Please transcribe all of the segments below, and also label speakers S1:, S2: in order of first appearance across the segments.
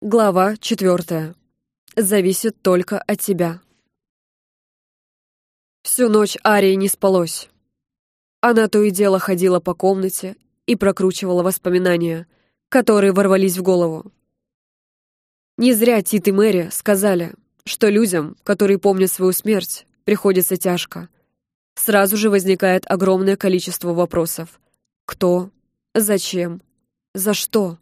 S1: Глава четвертая. Зависит только от тебя. Всю ночь Арии не спалось. Она то и дело ходила по комнате и прокручивала воспоминания, которые ворвались в голову. Не зря Тит и Мэри сказали, что людям, которые помнят свою смерть, приходится тяжко. Сразу же возникает огромное количество вопросов. Кто? Зачем? За что?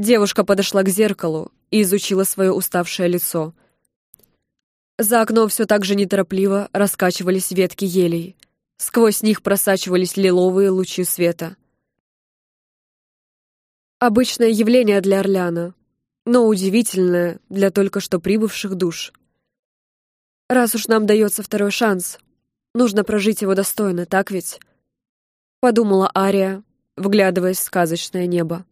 S1: Девушка подошла к зеркалу и изучила свое уставшее лицо. За окном все так же неторопливо раскачивались ветки елей. Сквозь них просачивались лиловые лучи света. Обычное явление для Орляна, но удивительное для только что прибывших душ. Раз уж нам дается второй шанс, нужно прожить его достойно, так ведь? Подумала Ария, вглядываясь в сказочное небо.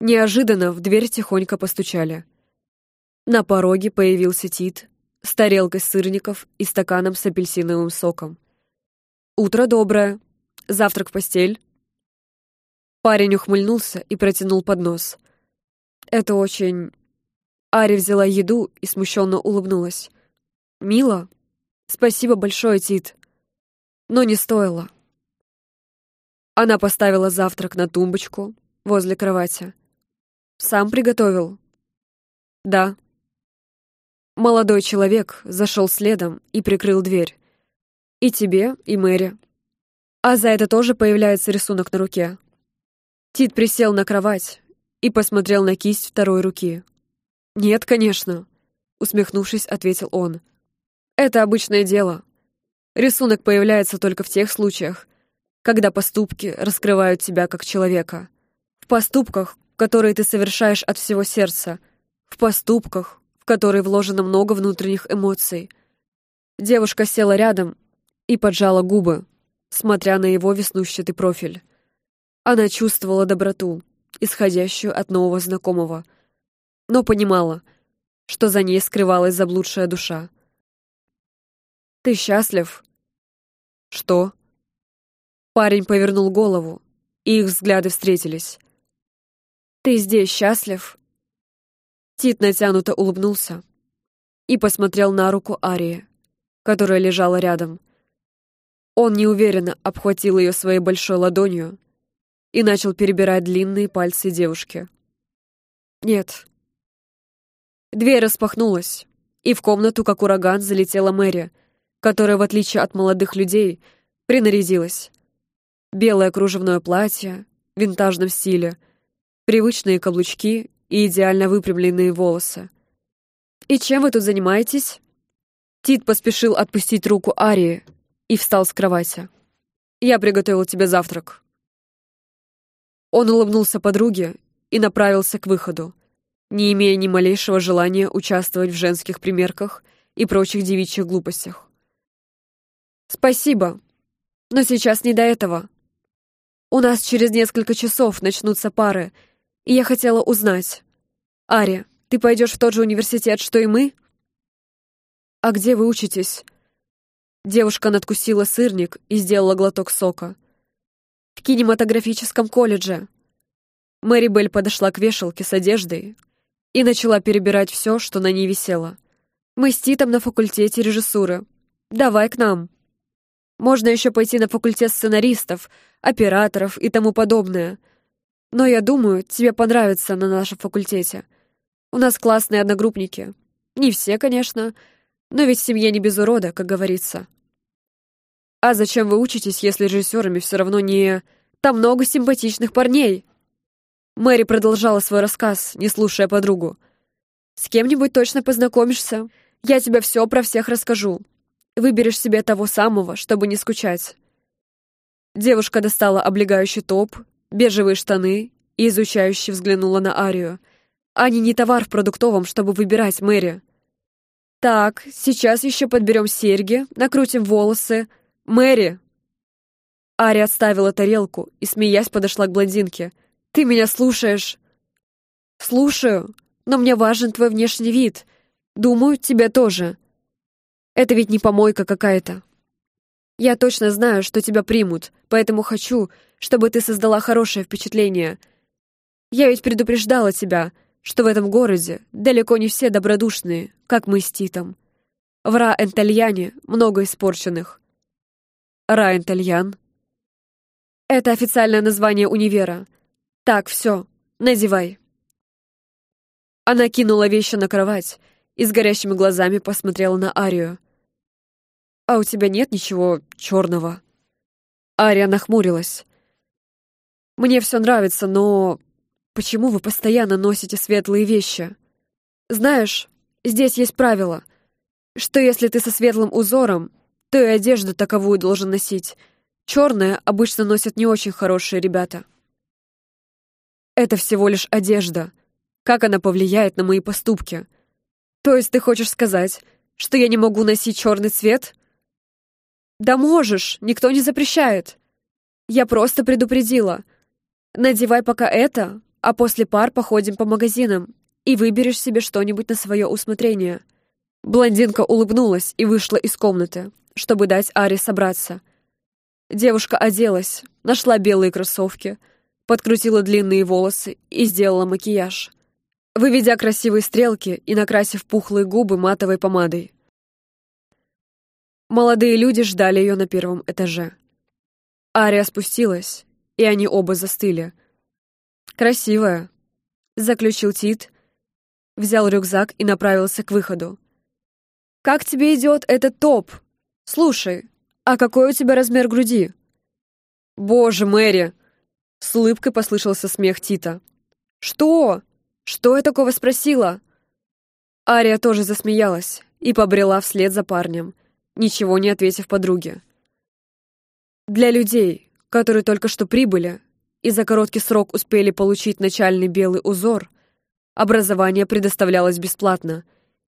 S1: Неожиданно в дверь тихонько постучали. На пороге появился Тит с тарелкой сырников и стаканом с апельсиновым соком. «Утро доброе. Завтрак в постель?» Парень ухмыльнулся и протянул поднос. «Это очень...» Ари взяла еду и смущенно улыбнулась. «Мило? Спасибо большое, Тит. Но не стоило». Она поставила завтрак на тумбочку возле кровати. Сам приготовил? Да. Молодой человек зашел следом и прикрыл дверь. И тебе, и Мэри. А за это тоже появляется рисунок на руке. Тит присел на кровать и посмотрел на кисть второй руки. «Нет, конечно», — усмехнувшись, ответил он. «Это обычное дело. Рисунок появляется только в тех случаях, когда поступки раскрывают тебя как человека. В поступках которые ты совершаешь от всего сердца, в поступках, в которые вложено много внутренних эмоций. Девушка села рядом и поджала губы, смотря на его веснущатый профиль. Она чувствовала доброту, исходящую от нового знакомого, но понимала, что за ней скрывалась заблудшая душа. «Ты счастлив?» «Что?» Парень повернул голову, и их взгляды встретились. «Ты здесь счастлив?» Тит натянуто улыбнулся и посмотрел на руку Арии, которая лежала рядом. Он неуверенно обхватил ее своей большой ладонью и начал перебирать длинные пальцы девушки. «Нет». Дверь распахнулась, и в комнату, как ураган, залетела Мэри, которая, в отличие от молодых людей, принарядилась. Белое кружевное платье в винтажном стиле — привычные каблучки и идеально выпрямленные волосы. «И чем вы тут занимаетесь?» Тит поспешил отпустить руку Арии и встал с кровати. «Я приготовил тебе завтрак». Он улыбнулся подруге и направился к выходу, не имея ни малейшего желания участвовать в женских примерках и прочих девичьих глупостях. «Спасибо, но сейчас не до этого. У нас через несколько часов начнутся пары, и я хотела узнать. Ари, ты пойдешь в тот же университет, что и мы? А где вы учитесь? Девушка надкусила сырник и сделала глоток сока. В кинематографическом колледже. Мэри Белль подошла к вешалке с одеждой и начала перебирать все, что на ней висело. Мы с Титом на факультете режиссуры. Давай к нам. Можно еще пойти на факультет сценаристов, операторов и тому подобное — но я думаю, тебе понравится на нашем факультете. У нас классные одногруппники. Не все, конечно, но ведь семья не без урода, как говорится. А зачем вы учитесь, если режиссерами все равно не... Там много симпатичных парней. Мэри продолжала свой рассказ, не слушая подругу. С кем-нибудь точно познакомишься. Я тебе все про всех расскажу. Выберешь себе того самого, чтобы не скучать. Девушка достала облегающий топ бежевые штаны и изучающе взглянула на Арию. Они не товар в продуктовом, чтобы выбирать, Мэри. Так, сейчас еще подберем серьги, накрутим волосы. Мэри! Ария отставила тарелку и, смеясь, подошла к блондинке. «Ты меня слушаешь?» «Слушаю, но мне важен твой внешний вид. Думаю, тебя тоже. Это ведь не помойка какая-то». Я точно знаю, что тебя примут, поэтому хочу, чтобы ты создала хорошее впечатление. Я ведь предупреждала тебя, что в этом городе далеко не все добродушные, как мы с Титом. В Ра-Энтальяне много испорченных. Ра-Энтальян? Это официальное название универа. Так, все, надевай. Она кинула вещи на кровать и с горящими глазами посмотрела на Арию. «А у тебя нет ничего черного?» Ария нахмурилась. «Мне все нравится, но почему вы постоянно носите светлые вещи? Знаешь, здесь есть правило, что если ты со светлым узором, то и одежду таковую должен носить. Черное обычно носят не очень хорошие ребята». «Это всего лишь одежда», как она повлияет на мои поступки. То есть ты хочешь сказать, что я не могу носить черный цвет? Да можешь, никто не запрещает. Я просто предупредила. Надевай пока это, а после пар походим по магазинам и выберешь себе что-нибудь на свое усмотрение. Блондинка улыбнулась и вышла из комнаты, чтобы дать Аре собраться. Девушка оделась, нашла белые кроссовки, подкрутила длинные волосы и сделала макияж выведя красивые стрелки и накрасив пухлые губы матовой помадой. Молодые люди ждали ее на первом этаже. Ария спустилась, и они оба застыли. «Красивая», — заключил Тит, взял рюкзак и направился к выходу. «Как тебе идет этот топ? Слушай, а какой у тебя размер груди?» «Боже, Мэри!» — с улыбкой послышался смех Тита. «Что?» «Что я такого спросила?» Ария тоже засмеялась и побрела вслед за парнем, ничего не ответив подруге. Для людей, которые только что прибыли и за короткий срок успели получить начальный белый узор, образование предоставлялось бесплатно.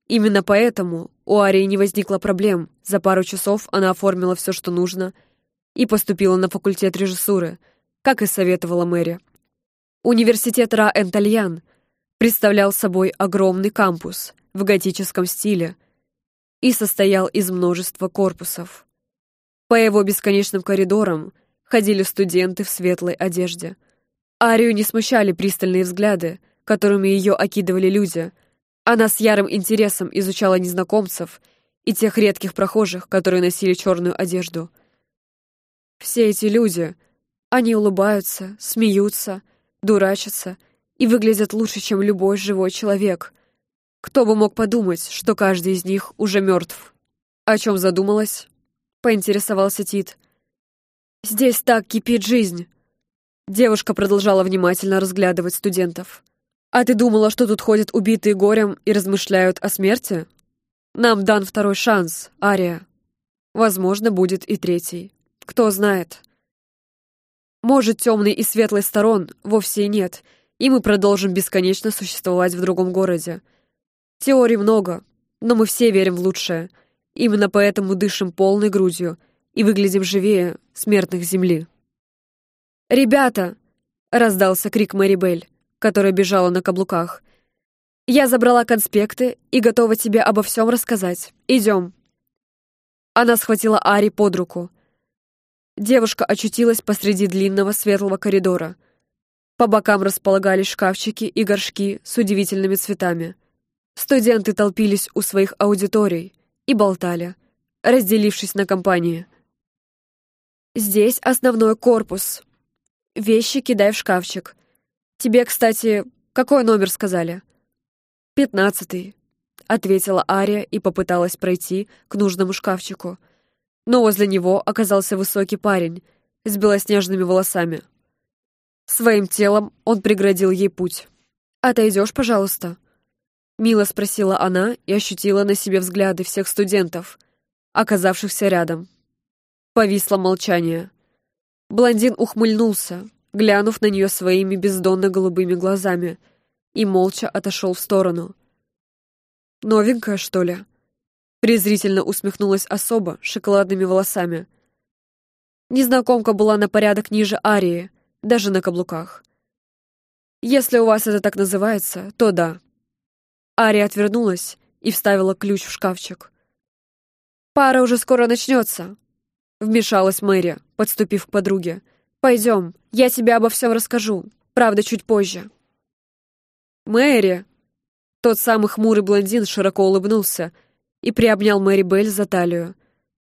S1: Именно поэтому у Арии не возникло проблем. За пару часов она оформила все, что нужно, и поступила на факультет режиссуры, как и советовала Мэри. Университет Ра-Энтальян — представлял собой огромный кампус в готическом стиле и состоял из множества корпусов. По его бесконечным коридорам ходили студенты в светлой одежде. Арию не смущали пристальные взгляды, которыми ее окидывали люди. Она с ярым интересом изучала незнакомцев и тех редких прохожих, которые носили черную одежду. Все эти люди, они улыбаются, смеются, дурачатся и выглядят лучше, чем любой живой человек. Кто бы мог подумать, что каждый из них уже мертв? О чем задумалась? Поинтересовался Тит. Здесь так кипит жизнь. Девушка продолжала внимательно разглядывать студентов. «А ты думала, что тут ходят убитые горем и размышляют о смерти? Нам дан второй шанс, Ария. Возможно, будет и третий. Кто знает. Может, темной и светлой сторон вовсе и нет — и мы продолжим бесконечно существовать в другом городе. Теорий много, но мы все верим в лучшее. Именно поэтому дышим полной грудью и выглядим живее смертных земли. «Ребята!» — раздался крик Мэри Белль, которая бежала на каблуках. «Я забрала конспекты и готова тебе обо всем рассказать. Идем!» Она схватила Ари под руку. Девушка очутилась посреди длинного светлого коридора — по бокам располагались шкафчики и горшки с удивительными цветами. Студенты толпились у своих аудиторий и болтали, разделившись на компании. «Здесь основной корпус. Вещи кидай в шкафчик. Тебе, кстати, какой номер сказали?» «Пятнадцатый», — ответила Ария и попыталась пройти к нужному шкафчику. Но возле него оказался высокий парень с белоснежными волосами. Своим телом он преградил ей путь. «Отойдешь, пожалуйста?» Мило спросила она и ощутила на себе взгляды всех студентов, оказавшихся рядом. Повисло молчание. Блондин ухмыльнулся, глянув на нее своими бездонно-голубыми глазами, и молча отошел в сторону. «Новенькая, что ли?» Презрительно усмехнулась особа шоколадными волосами. Незнакомка была на порядок ниже Арии, даже на каблуках. Если у вас это так называется, то да. Ария отвернулась и вставила ключ в шкафчик. «Пара уже скоро начнется», — вмешалась Мэри, подступив к подруге. «Пойдем, я тебе обо всем расскажу, правда, чуть позже». «Мэри!» Тот самый хмурый блондин широко улыбнулся и приобнял Мэри Белль за талию.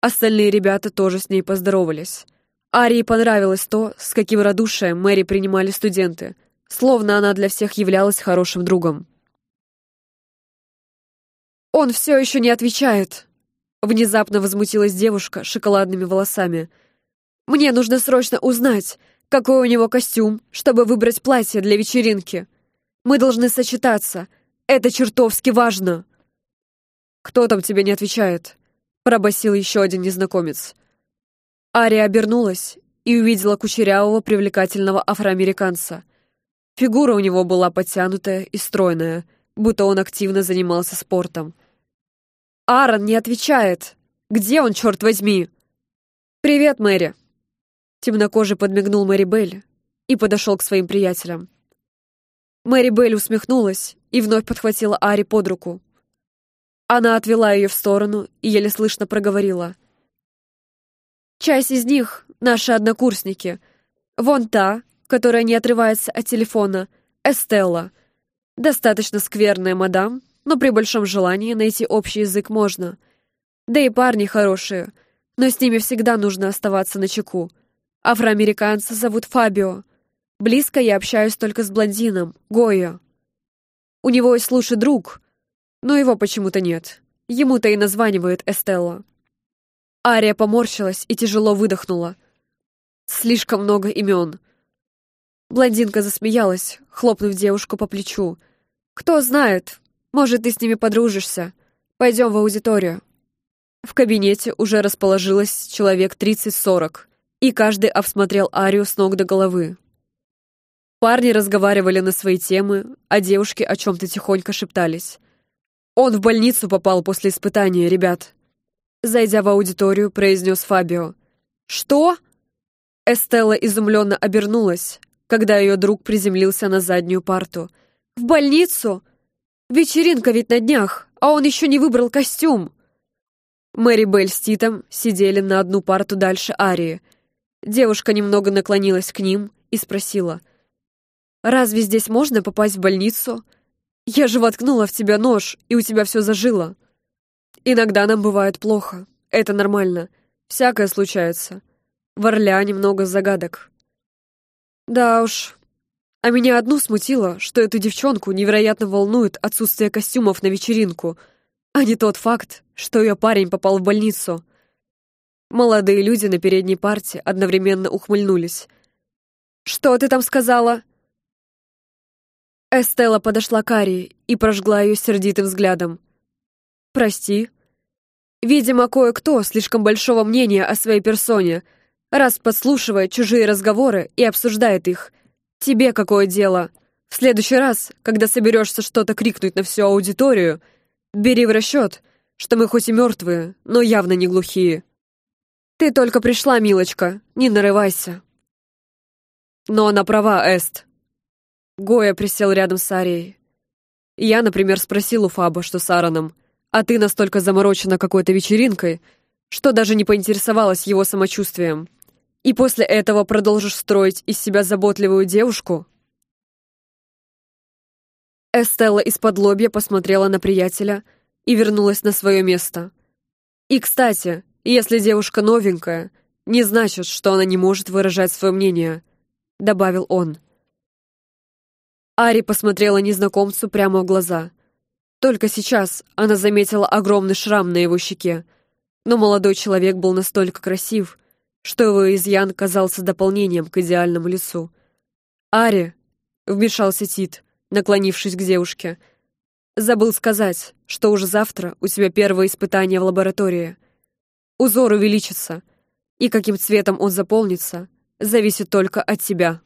S1: Остальные ребята тоже с ней поздоровались. Арии понравилось то, с каким радушием Мэри принимали студенты, словно она для всех являлась хорошим другом. «Он все еще не отвечает!» Внезапно возмутилась девушка шоколадными волосами. «Мне нужно срочно узнать, какой у него костюм, чтобы выбрать платье для вечеринки. Мы должны сочетаться. Это чертовски важно!» «Кто там тебе не отвечает?» пробасил еще один незнакомец. Ария обернулась и увидела кучерявого привлекательного афроамериканца. Фигура у него была подтянутая и стройная, будто он активно занимался спортом. «Аарон не отвечает! Где он, черт возьми?» «Привет, Мэри!» Темнокожий подмигнул Мэри Белль и подошел к своим приятелям. Мэри Белль усмехнулась и вновь подхватила Ари под руку. Она отвела ее в сторону и еле слышно проговорила. «Часть из них — наши однокурсники. Вон та, которая не отрывается от телефона, Эстелла. Достаточно скверная мадам, но при большом желании найти общий язык можно. Да и парни хорошие, но с ними всегда нужно оставаться на чеку. Афроамериканца зовут Фабио. Близко я общаюсь только с блондином, Гойо. У него есть лучший друг — но его почему-то нет. Ему-то и названивает Эстелла. Ария поморщилась и тяжело выдохнула. Слишком много имен. Блондинка засмеялась, хлопнув девушку по плечу. «Кто знает, может, ты с ними подружишься. Пойдем в аудиторию». В кабинете уже расположилось человек 30-40, и каждый обсмотрел Арию с ног до головы. Парни разговаривали на свои темы, а девушки о чем-то тихонько шептались. Он в больницу попал после испытания, ребят. Зайдя в аудиторию, произнес Фабио. Что? Эстелла изумленно обернулась, когда ее друг приземлился на заднюю парту. В больницу? Вечеринка ведь на днях, а он еще не выбрал костюм. Мэри Белль с Титом сидели на одну парту дальше Арии. Девушка немного наклонилась к ним и спросила. «Разве здесь можно попасть в больницу?» Я же воткнула в тебя нож, и у тебя все зажило. Иногда нам бывает плохо. Это нормально. Всякое случается. В Орлеане много загадок. Да уж. А меня одну смутило, что эту девчонку невероятно волнует отсутствие костюмов на вечеринку, а не тот факт, что ее парень попал в больницу. Молодые люди на передней парте одновременно ухмыльнулись. «Что ты там сказала?» Эстелла подошла к Арии и прожгла ее сердитым взглядом. «Прости. Видимо, кое-кто слишком большого мнения о своей персоне, раз подслушивает чужие разговоры и обсуждает их. Тебе какое дело? В следующий раз, когда соберешься что-то крикнуть на всю аудиторию, бери в расчет, что мы хоть и мертвые, но явно не глухие. Ты только пришла, милочка, не нарывайся». Но она права, Эст. Гоя присел рядом с Арией. Я, например, спросил у Фаба, что с Аароном, а ты настолько заморочена какой-то вечеринкой, что даже не поинтересовалась его самочувствием. И после этого продолжишь строить из себя заботливую девушку? Эстелла из-под лобья посмотрела на приятеля и вернулась на свое место. И, кстати, если девушка новенькая, не значит, что она не может выражать свое мнение, добавил он. Ари посмотрела незнакомцу прямо в глаза. Только сейчас она заметила огромный шрам на его щеке, но молодой человек был настолько красив, что его изъян казался дополнением к идеальному лицу. «Ари!» — вмешался Тит, наклонившись к девушке. «Забыл сказать, что уже завтра у тебя первое испытание в лаборатории. Узор увеличится, и каким цветом он заполнится, зависит только от тебя».